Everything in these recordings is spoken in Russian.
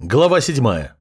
Глава седьмая.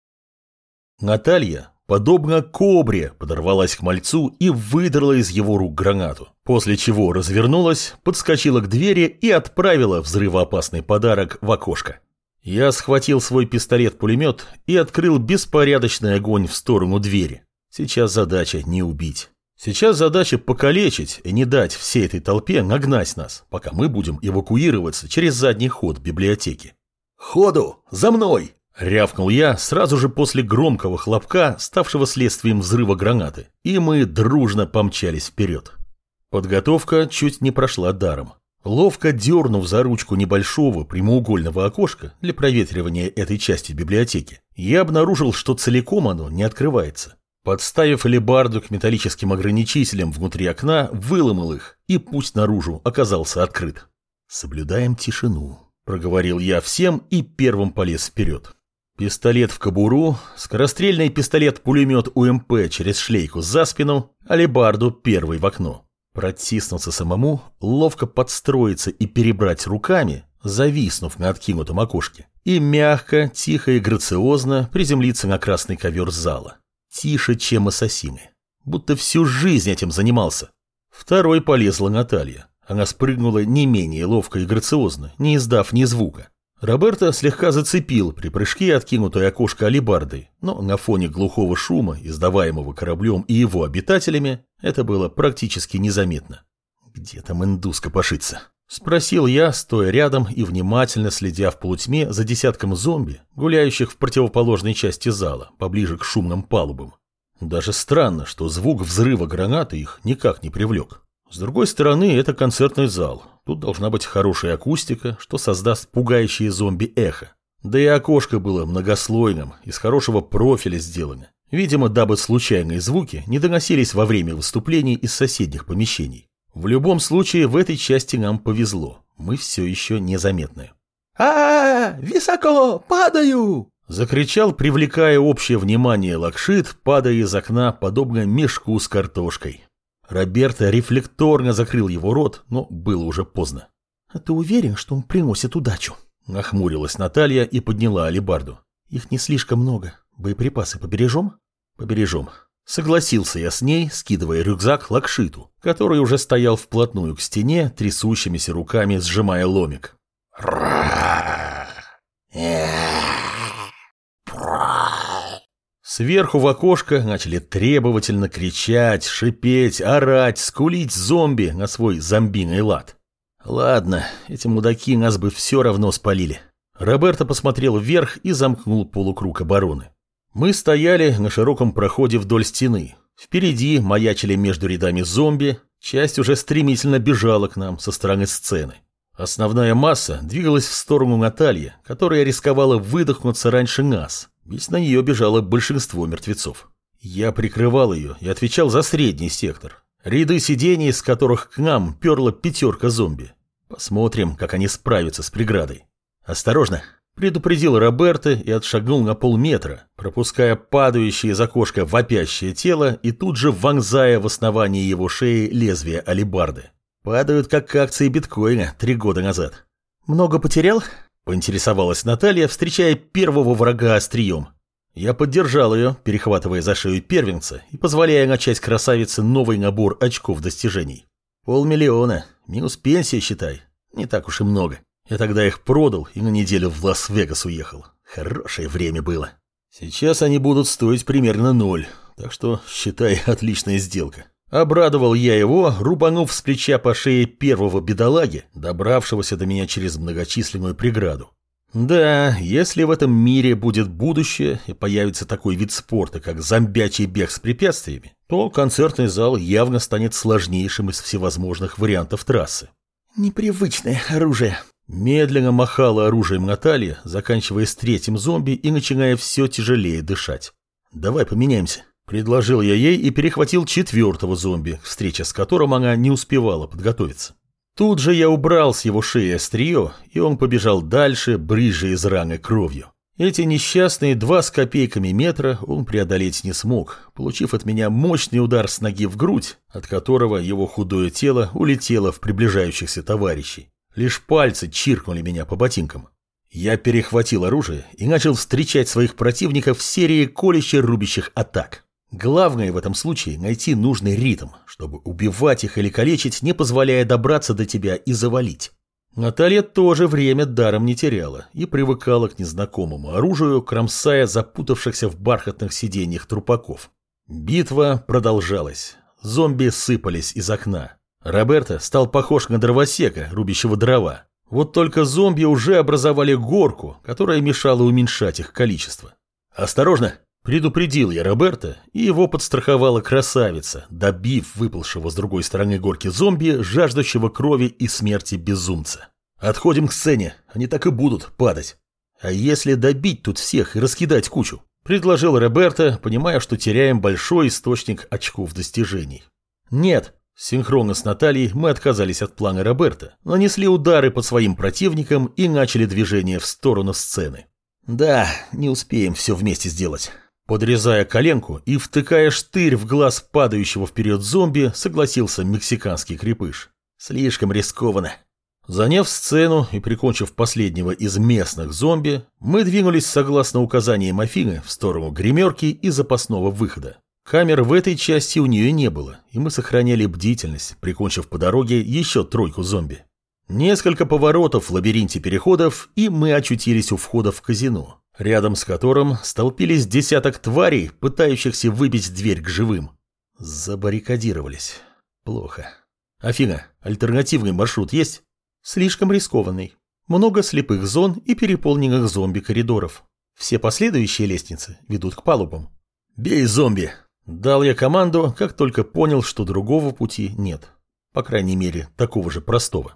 Наталья, подобно кобре, подорвалась к мальцу и выдрала из его рук гранату, после чего развернулась, подскочила к двери и отправила взрывоопасный подарок в окошко. Я схватил свой пистолет-пулемет и открыл беспорядочный огонь в сторону двери. Сейчас задача не убить. Сейчас задача покалечить и не дать всей этой толпе нагнать нас, пока мы будем эвакуироваться через задний ход библиотеки. «Ходу! За мной!» Рявкнул я сразу же после громкого хлопка, ставшего следствием взрыва гранаты, и мы дружно помчались вперед. Подготовка чуть не прошла даром. Ловко дернув за ручку небольшого прямоугольного окошка для проветривания этой части библиотеки, я обнаружил, что целиком оно не открывается. Подставив лебарду к металлическим ограничителям внутри окна, выломал их, и путь наружу оказался открыт. «Соблюдаем тишину», — проговорил я всем и первым полез вперед. Пистолет в кобуру, скорострельный пистолет-пулемет УМП через шлейку за спину, алибарду первый в окно. Протиснуться самому, ловко подстроиться и перебрать руками, зависнув на откинутом окошке, и мягко, тихо и грациозно приземлиться на красный ковер зала. Тише, чем ассасины. Будто всю жизнь этим занимался. Второй полезла Наталья. Она спрыгнула не менее ловко и грациозно, не издав ни звука. Роберто слегка зацепил при прыжке откинутое окошко алибарды, но на фоне глухого шума, издаваемого кораблем и его обитателями, это было практически незаметно. «Где там индуска пошится?» – спросил я, стоя рядом и внимательно следя в полутьме за десятком зомби, гуляющих в противоположной части зала, поближе к шумным палубам. Даже странно, что звук взрыва гранаты их никак не привлек. С другой стороны, это концертный зал. Тут должна быть хорошая акустика, что создаст пугающие зомби-эхо. Да и окошко было многослойным, из хорошего профиля сделано. Видимо, дабы случайные звуки не доносились во время выступлений из соседних помещений. В любом случае, в этой части нам повезло. Мы все еще незаметны. а, -а, -а Високо! Падаю!» Закричал, привлекая общее внимание Лакшит, падая из окна, подобно мешку с картошкой. Роберто рефлекторно закрыл его рот, но было уже поздно. «А ты уверен, что он приносит удачу?» Нахмурилась Наталья и подняла алибарду. «Их не слишком много. Боеприпасы побережем?» «Побережем». Согласился я с ней, скидывая рюкзак Лакшиту, который уже стоял вплотную к стене, трясущимися руками сжимая ломик. Сверху в окошко начали требовательно кричать, шипеть, орать, скулить зомби на свой зомбиный лад. Ладно, эти мудаки нас бы все равно спалили. Роберто посмотрел вверх и замкнул полукруг обороны. Мы стояли на широком проходе вдоль стены. Впереди маячили между рядами зомби, часть уже стремительно бежала к нам со стороны сцены. Основная масса двигалась в сторону Натальи, которая рисковала выдохнуться раньше нас, ведь на нее бежало большинство мертвецов. Я прикрывал ее и отвечал за средний сектор. Ряды сидений, с которых к нам перла пятерка зомби. Посмотрим, как они справятся с преградой. «Осторожно!» – предупредил Роберто и отшагнул на полметра, пропуская падающее из окошка вопящее тело и тут же вонзая в основании его шеи лезвие алибарды. Падают, как акции биткоина три года назад. «Много потерял?» Поинтересовалась Наталья, встречая первого врага острием. Я поддержал ее, перехватывая за шею первенца и позволяя начать красавице новый набор очков достижений. Полмиллиона, минус пенсия, считай. Не так уж и много. Я тогда их продал и на неделю в Лас-Вегас уехал. Хорошее время было. Сейчас они будут стоить примерно ноль, так что, считай, отличная сделка. Обрадовал я его, рубанув с плеча по шее первого бедолаги, добравшегося до меня через многочисленную преграду. Да, если в этом мире будет будущее и появится такой вид спорта, как зомбячий бег с препятствиями, то концертный зал явно станет сложнейшим из всевозможных вариантов трассы. «Непривычное оружие», Медленно махала оружием Наталья, заканчивая с третьим зомби и начиная все тяжелее дышать. «Давай поменяемся», Предложил я ей и перехватил четвертого зомби, встреча с которым она не успевала подготовиться. Тут же я убрал с его шеи острие, и он побежал дальше, брызжа из раны кровью. Эти несчастные два с копейками метра он преодолеть не смог, получив от меня мощный удар с ноги в грудь, от которого его худое тело улетело в приближающихся товарищей. Лишь пальцы чиркнули меня по ботинкам. Я перехватил оружие и начал встречать своих противников в серии колюще-рубящих атак. Главное в этом случае найти нужный ритм, чтобы убивать их или калечить, не позволяя добраться до тебя и завалить. Наталья тоже время даром не теряла и привыкала к незнакомому оружию, кромсая запутавшихся в бархатных сиденьях трупаков. Битва продолжалась. Зомби сыпались из окна. Роберто стал похож на дровосека, рубящего дрова. Вот только зомби уже образовали горку, которая мешала уменьшать их количество. «Осторожно!» – предупредил я Роберта, и его подстраховала красавица, добив выпалшего с другой стороны горки зомби, жаждущего крови и смерти безумца. «Отходим к сцене, они так и будут падать. А если добить тут всех и раскидать кучу?» Предложил Роберто, понимая, что теряем большой источник очков достижений. Нет, синхронно с Натальей мы отказались от плана Роберта, нанесли удары по своим противникам и начали движение в сторону сцены. Да, не успеем все вместе сделать. Подрезая коленку и втыкая штырь в глаз падающего вперед зомби, согласился мексиканский крепыш. Слишком рискованно. Заняв сцену и прикончив последнего из местных зомби, мы двинулись согласно указаниям Афины в сторону гримерки и запасного выхода. Камер в этой части у нее не было, и мы сохраняли бдительность, прикончив по дороге еще тройку зомби. Несколько поворотов в лабиринте переходов, и мы очутились у входа в казино, рядом с которым столпились десяток тварей, пытающихся выбить дверь к живым. Забаррикадировались. Плохо. Афина, альтернативный маршрут есть? Слишком рискованный. Много слепых зон и переполненных зомби-коридоров. Все последующие лестницы ведут к палубам. «Бей зомби!» Дал я команду, как только понял, что другого пути нет. По крайней мере, такого же простого.